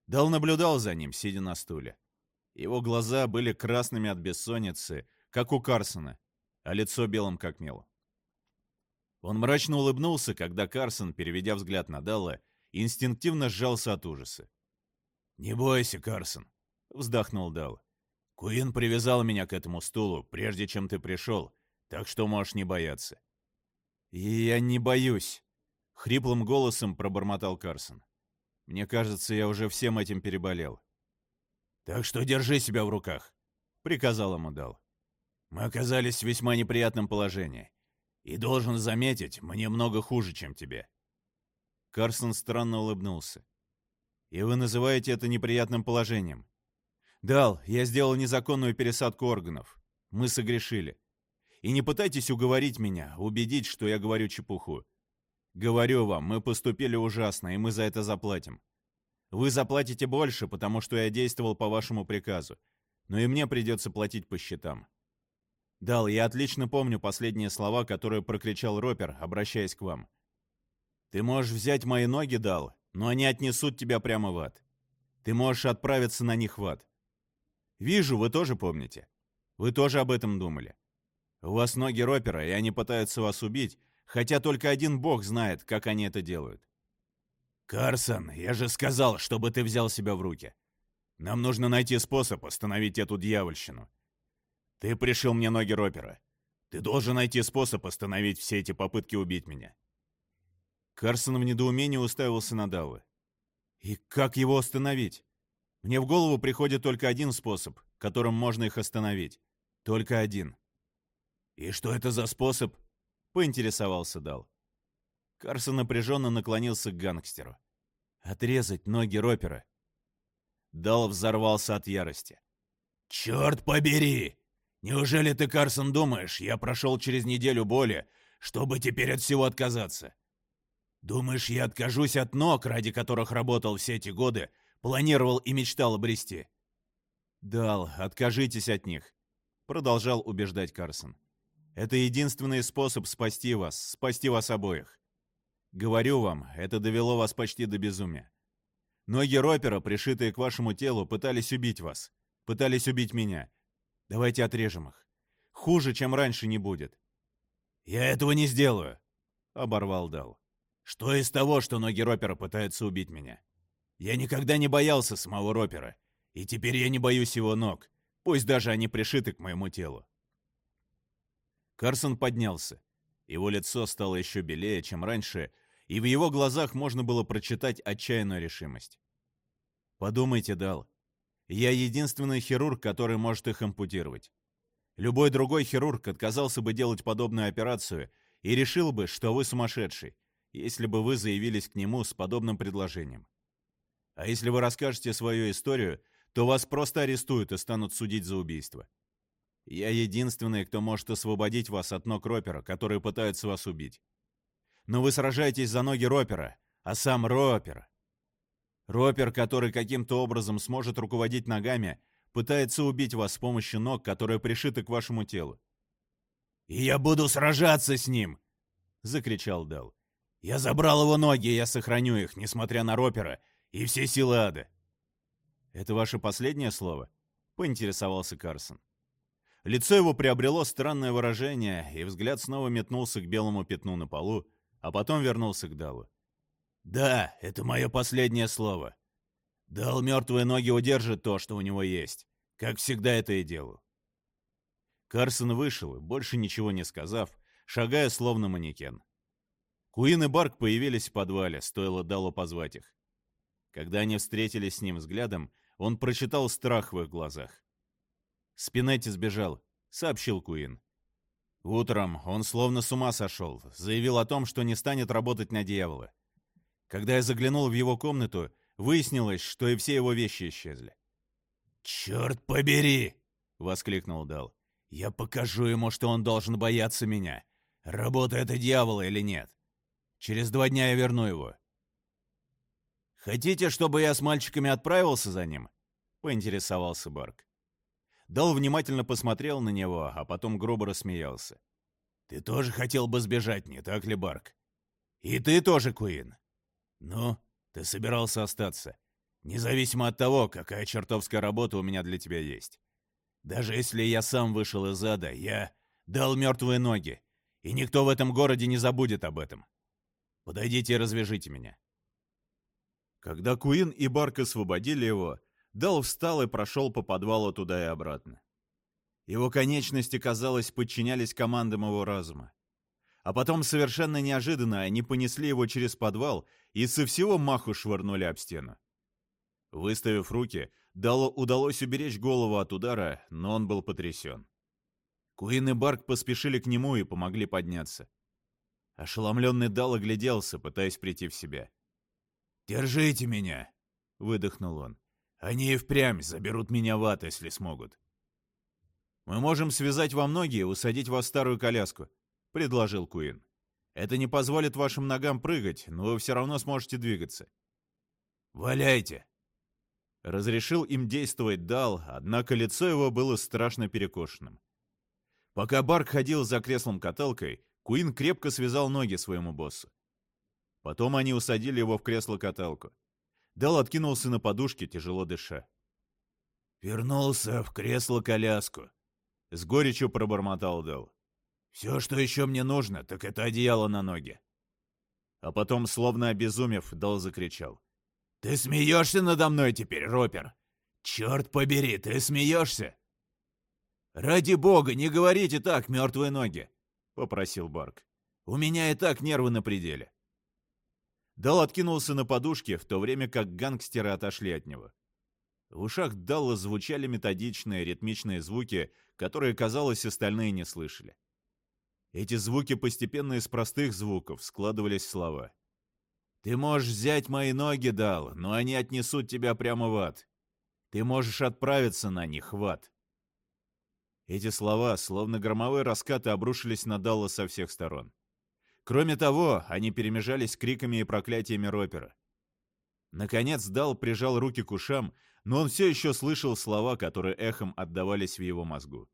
Дал наблюдал за ним, сидя на стуле. Его глаза были красными от бессонницы, как у Карсона, а лицо белым как мел. Он мрачно улыбнулся, когда Карсон, переведя взгляд на Далла, инстинктивно сжался от ужаса. «Не бойся, Карсон», — вздохнул Дал. «Куин привязал меня к этому стулу, прежде чем ты пришел, так что можешь не бояться». «Я не боюсь», — хриплым голосом пробормотал Карсон. «Мне кажется, я уже всем этим переболел». «Так что держи себя в руках», — приказал ему Дал. «Мы оказались в весьма неприятном положении. И должен заметить, мне много хуже, чем тебе». Карсон странно улыбнулся. «И вы называете это неприятным положением?» «Дал, я сделал незаконную пересадку органов. Мы согрешили. И не пытайтесь уговорить меня, убедить, что я говорю чепуху. Говорю вам, мы поступили ужасно, и мы за это заплатим. Вы заплатите больше, потому что я действовал по вашему приказу. Но и мне придется платить по счетам. Дал, я отлично помню последние слова, которые прокричал Ропер, обращаясь к вам. Ты можешь взять мои ноги, Дал, но они отнесут тебя прямо в ад. Ты можешь отправиться на них в ад. Вижу, вы тоже помните. Вы тоже об этом думали. У вас ноги Ропера, и они пытаются вас убить, хотя только один бог знает, как они это делают. «Карсон, я же сказал, чтобы ты взял себя в руки. Нам нужно найти способ остановить эту дьявольщину. Ты пришил мне ноги Ропера. Ты должен найти способ остановить все эти попытки убить меня». Карсон в недоумении уставился на Давы. «И как его остановить? Мне в голову приходит только один способ, которым можно их остановить. Только один». «И что это за способ?» — поинтересовался Дал. Карсон напряженно наклонился к гангстеру. «Отрезать ноги Ропера». Дал взорвался от ярости. «Черт побери! Неужели ты, Карсон, думаешь, я прошел через неделю боли, чтобы теперь от всего отказаться? Думаешь, я откажусь от ног, ради которых работал все эти годы, планировал и мечтал обрести?» «Дал, откажитесь от них», — продолжал убеждать Карсон. «Это единственный способ спасти вас, спасти вас обоих. Говорю вам, это довело вас почти до безумия. Ноги Ропера, пришитые к вашему телу, пытались убить вас. Пытались убить меня. Давайте отрежем их. Хуже, чем раньше, не будет. «Я этого не сделаю», — оборвал Дал. «Что из того, что ноги Ропера пытаются убить меня? Я никогда не боялся самого Ропера, и теперь я не боюсь его ног, пусть даже они пришиты к моему телу». Карсон поднялся. Его лицо стало еще белее, чем раньше, и в его глазах можно было прочитать отчаянную решимость. «Подумайте, Дал, я единственный хирург, который может их ампутировать. Любой другой хирург отказался бы делать подобную операцию и решил бы, что вы сумасшедший, если бы вы заявились к нему с подобным предложением. А если вы расскажете свою историю, то вас просто арестуют и станут судить за убийство. Я единственный, кто может освободить вас от ног Ропера, которые пытаются вас убить но вы сражаетесь за ноги Ропера, а сам Ропер. Ропер, который каким-то образом сможет руководить ногами, пытается убить вас с помощью ног, которые пришиты к вашему телу. «И я буду сражаться с ним!» — закричал Дел. «Я забрал его ноги, я сохраню их, несмотря на Ропера и все силы ада!» «Это ваше последнее слово?» — поинтересовался Карсон. Лицо его приобрело странное выражение, и взгляд снова метнулся к белому пятну на полу, а потом вернулся к Далу. «Да, это мое последнее слово. Дал мертвые ноги удержит то, что у него есть. Как всегда это и делаю. Карсон вышел, больше ничего не сказав, шагая словно манекен. Куин и Барк появились в подвале, стоило Далу позвать их. Когда они встретились с ним взглядом, он прочитал страх в их глазах. «Спинетти сбежал», — сообщил Куин. Утром он словно с ума сошел, заявил о том, что не станет работать на дьявола. Когда я заглянул в его комнату, выяснилось, что и все его вещи исчезли. «Черт побери!» — воскликнул Дал. «Я покажу ему, что он должен бояться меня. Работа это дьявола или нет. Через два дня я верну его». «Хотите, чтобы я с мальчиками отправился за ним?» — поинтересовался Барк. Дал внимательно посмотрел на него, а потом грубо рассмеялся. «Ты тоже хотел бы сбежать, не так ли, Барк? И ты тоже, Куин. Ну, ты собирался остаться, независимо от того, какая чертовская работа у меня для тебя есть. Даже если я сам вышел из ада, я дал мертвые ноги, и никто в этом городе не забудет об этом. Подойдите и развяжите меня». Когда Куин и Барк освободили его, Дал встал и прошел по подвалу туда и обратно. Его конечности, казалось, подчинялись командам его разума. А потом совершенно неожиданно они понесли его через подвал и со всего маху швырнули об стену. Выставив руки, Далу удалось уберечь голову от удара, но он был потрясен. Куин и Барк поспешили к нему и помогли подняться. Ошеломленный Дал огляделся, пытаясь прийти в себя. «Держите меня!» — выдохнул он. Они и впрямь заберут меня в ад, если смогут. «Мы можем связать вам ноги и усадить вас в старую коляску», — предложил Куин. «Это не позволит вашим ногам прыгать, но вы все равно сможете двигаться». «Валяйте!» Разрешил им действовать Дал, однако лицо его было страшно перекошенным. Пока Барк ходил за креслом-каталкой, Куин крепко связал ноги своему боссу. Потом они усадили его в кресло-каталку. Дал откинулся на подушке, тяжело дыша. «Вернулся в кресло-коляску», — с горечью пробормотал Дал. «Все, что еще мне нужно, так это одеяло на ноги». А потом, словно обезумев, Дал закричал. «Ты смеешься надо мной теперь, Ропер? Черт побери, ты смеешься?» «Ради бога, не говорите так, мертвые ноги!» — попросил Барк. «У меня и так нервы на пределе». Дал откинулся на подушке, в то время как гангстеры отошли от него. В ушах Далла звучали методичные, ритмичные звуки, которые, казалось, остальные не слышали. Эти звуки постепенно из простых звуков складывались в слова. «Ты можешь взять мои ноги, Дал, но они отнесут тебя прямо в ад. Ты можешь отправиться на них в ад». Эти слова, словно громовые раскаты, обрушились на Далла со всех сторон. Кроме того, они перемежались криками и проклятиями Ропера. Наконец Дал прижал руки к ушам, но он все еще слышал слова, которые эхом отдавались в его мозгу.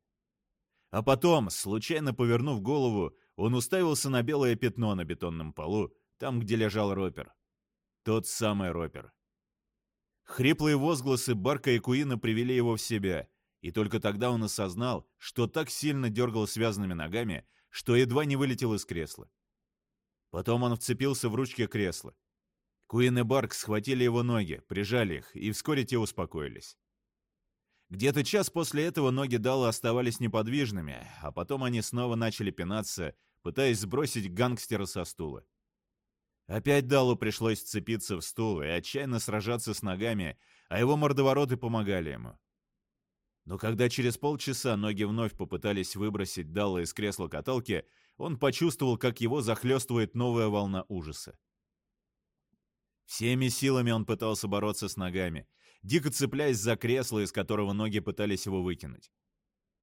А потом, случайно повернув голову, он уставился на белое пятно на бетонном полу, там, где лежал Ропер. Тот самый Ропер. Хриплые возгласы Барка и Куина привели его в себя, и только тогда он осознал, что так сильно дергал связанными ногами, что едва не вылетел из кресла. Потом он вцепился в ручки кресла. Куин и Барк схватили его ноги, прижали их, и вскоре те успокоились. Где-то час после этого ноги Дала оставались неподвижными, а потом они снова начали пинаться, пытаясь сбросить гангстера со стула. Опять Далу пришлось вцепиться в стул и отчаянно сражаться с ногами, а его мордовороты помогали ему. Но когда через полчаса ноги вновь попытались выбросить Дала из кресла каталки, он почувствовал, как его захлестывает новая волна ужаса. Всеми силами он пытался бороться с ногами, дико цепляясь за кресло, из которого ноги пытались его выкинуть.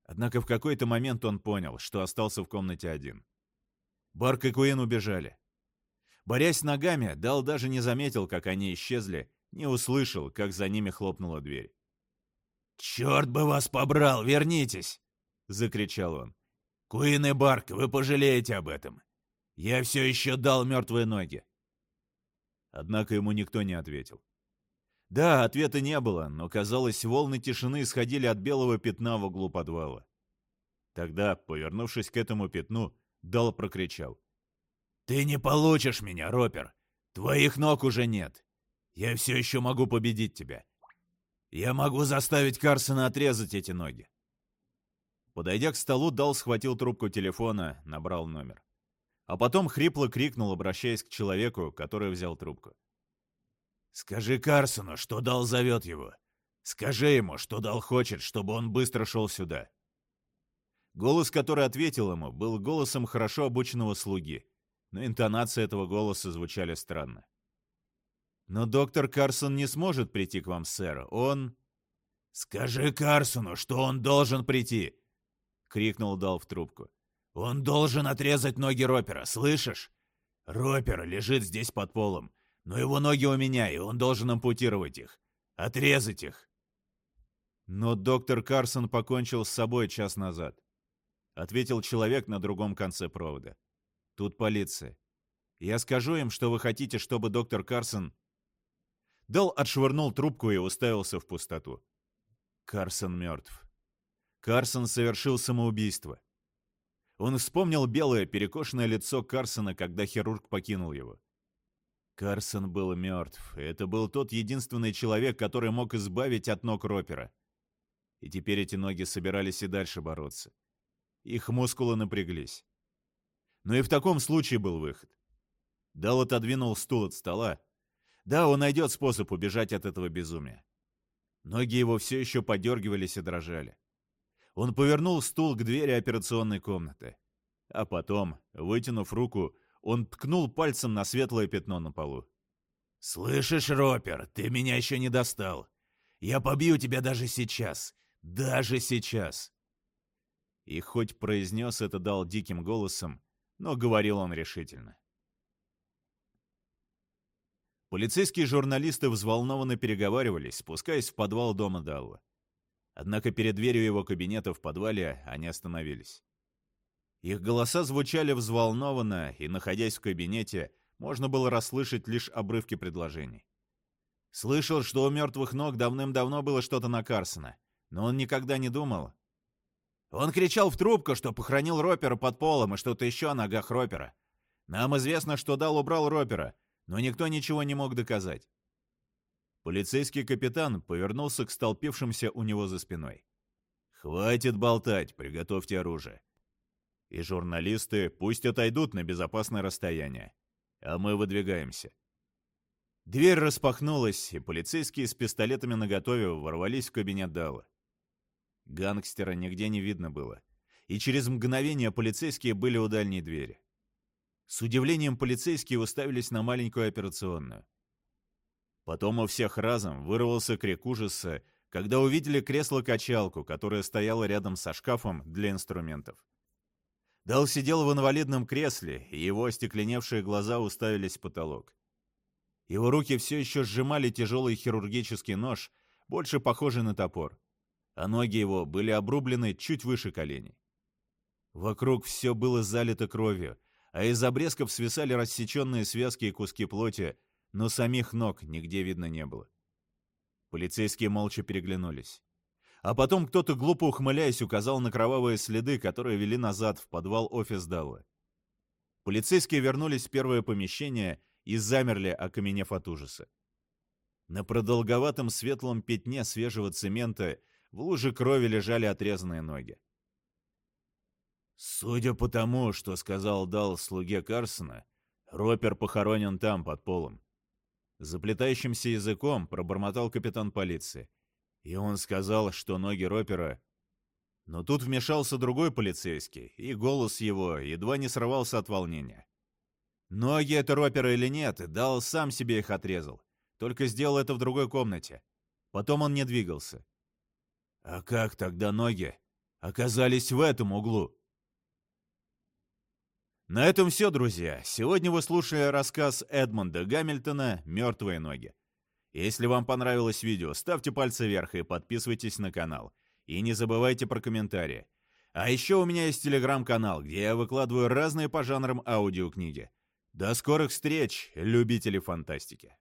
Однако в какой-то момент он понял, что остался в комнате один. Барк и Куин убежали. Борясь ногами, Дал даже не заметил, как они исчезли, не услышал, как за ними хлопнула дверь. «Черт бы вас побрал, вернитесь!» — закричал он. Куин и Барк, вы пожалеете об этом. Я все еще дал мертвые ноги. Однако ему никто не ответил. Да, ответа не было, но, казалось, волны тишины исходили от белого пятна в углу подвала. Тогда, повернувшись к этому пятну, Дал прокричал. «Ты не получишь меня, Ропер! Твоих ног уже нет! Я все еще могу победить тебя! Я могу заставить Карсона отрезать эти ноги. Подойдя к столу, Дал схватил трубку телефона, набрал номер. А потом хрипло крикнул, обращаясь к человеку, который взял трубку. «Скажи Карсону, что Дал зовет его. Скажи ему, что Дал хочет, чтобы он быстро шел сюда». Голос, который ответил ему, был голосом хорошо обученного слуги, но интонации этого голоса звучали странно. «Но доктор Карсон не сможет прийти к вам, сэр. Он...» «Скажи Карсону, что он должен прийти!» — крикнул Дал в трубку. «Он должен отрезать ноги Ропера, слышишь? Ропер лежит здесь под полом, но его ноги у меня, и он должен ампутировать их. Отрезать их!» «Но доктор Карсон покончил с собой час назад», — ответил человек на другом конце провода. «Тут полиция. Я скажу им, что вы хотите, чтобы доктор Карсон...» Дал отшвырнул трубку и уставился в пустоту. Карсон мертв. Карсон совершил самоубийство. Он вспомнил белое перекошенное лицо Карсона, когда хирург покинул его. Карсон был мертв, это был тот единственный человек, который мог избавить от ног Ропера. И теперь эти ноги собирались и дальше бороться. Их мускулы напряглись. Но и в таком случае был выход. Дал отодвинул стул от стола. Да, он найдет способ убежать от этого безумия. Ноги его все еще подергивались и дрожали. Он повернул стул к двери операционной комнаты. А потом, вытянув руку, он ткнул пальцем на светлое пятно на полу. «Слышишь, Ропер, ты меня еще не достал. Я побью тебя даже сейчас. Даже сейчас!» И хоть произнес это дал диким голосом, но говорил он решительно. Полицейские журналисты взволнованно переговаривались, спускаясь в подвал дома Далла. Однако перед дверью его кабинета в подвале они остановились. Их голоса звучали взволнованно, и, находясь в кабинете, можно было расслышать лишь обрывки предложений. Слышал, что у мертвых ног давным-давно было что-то на Карсона, но он никогда не думал. Он кричал в трубку, что похоронил Ропера под полом и что-то еще о ногах Ропера. Нам известно, что Дал убрал Ропера, но никто ничего не мог доказать. Полицейский капитан повернулся к столпившимся у него за спиной. «Хватит болтать, приготовьте оружие. И журналисты пусть отойдут на безопасное расстояние. А мы выдвигаемся». Дверь распахнулась, и полицейские с пистолетами наготове ворвались в кабинет Дала. Гангстера нигде не видно было, и через мгновение полицейские были у дальней двери. С удивлением полицейские уставились на маленькую операционную. Потом у всех разом вырвался крик ужаса, когда увидели кресло-качалку, которое стояло рядом со шкафом для инструментов. Дал сидел в инвалидном кресле, и его остекленевшие глаза уставились в потолок. Его руки все еще сжимали тяжелый хирургический нож, больше похожий на топор, а ноги его были обрублены чуть выше коленей. Вокруг все было залито кровью, а из обрезков свисали рассеченные связки и куски плоти, но самих ног нигде видно не было. Полицейские молча переглянулись. А потом кто-то, глупо ухмыляясь, указал на кровавые следы, которые вели назад в подвал офис Даллы. Полицейские вернулись в первое помещение и замерли, окаменев от ужаса. На продолговатом светлом пятне свежего цемента в луже крови лежали отрезанные ноги. Судя по тому, что сказал Дал слуге Карсона, Ропер похоронен там, под полом. Заплетающимся языком пробормотал капитан полиции. И он сказал, что ноги Ропера... Но тут вмешался другой полицейский, и голос его едва не срывался от волнения. Ноги это Ропера или нет, Дал сам себе их отрезал. Только сделал это в другой комнате. Потом он не двигался. А как тогда ноги оказались в этом углу? На этом все, друзья. Сегодня вы слушали рассказ Эдмонда Гамильтона «Мертвые ноги». Если вам понравилось видео, ставьте пальцы вверх и подписывайтесь на канал. И не забывайте про комментарии. А еще у меня есть телеграм-канал, где я выкладываю разные по жанрам аудиокниги. До скорых встреч, любители фантастики!